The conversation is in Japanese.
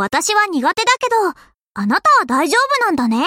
私は苦手だけど、あなたは大丈夫なんだね。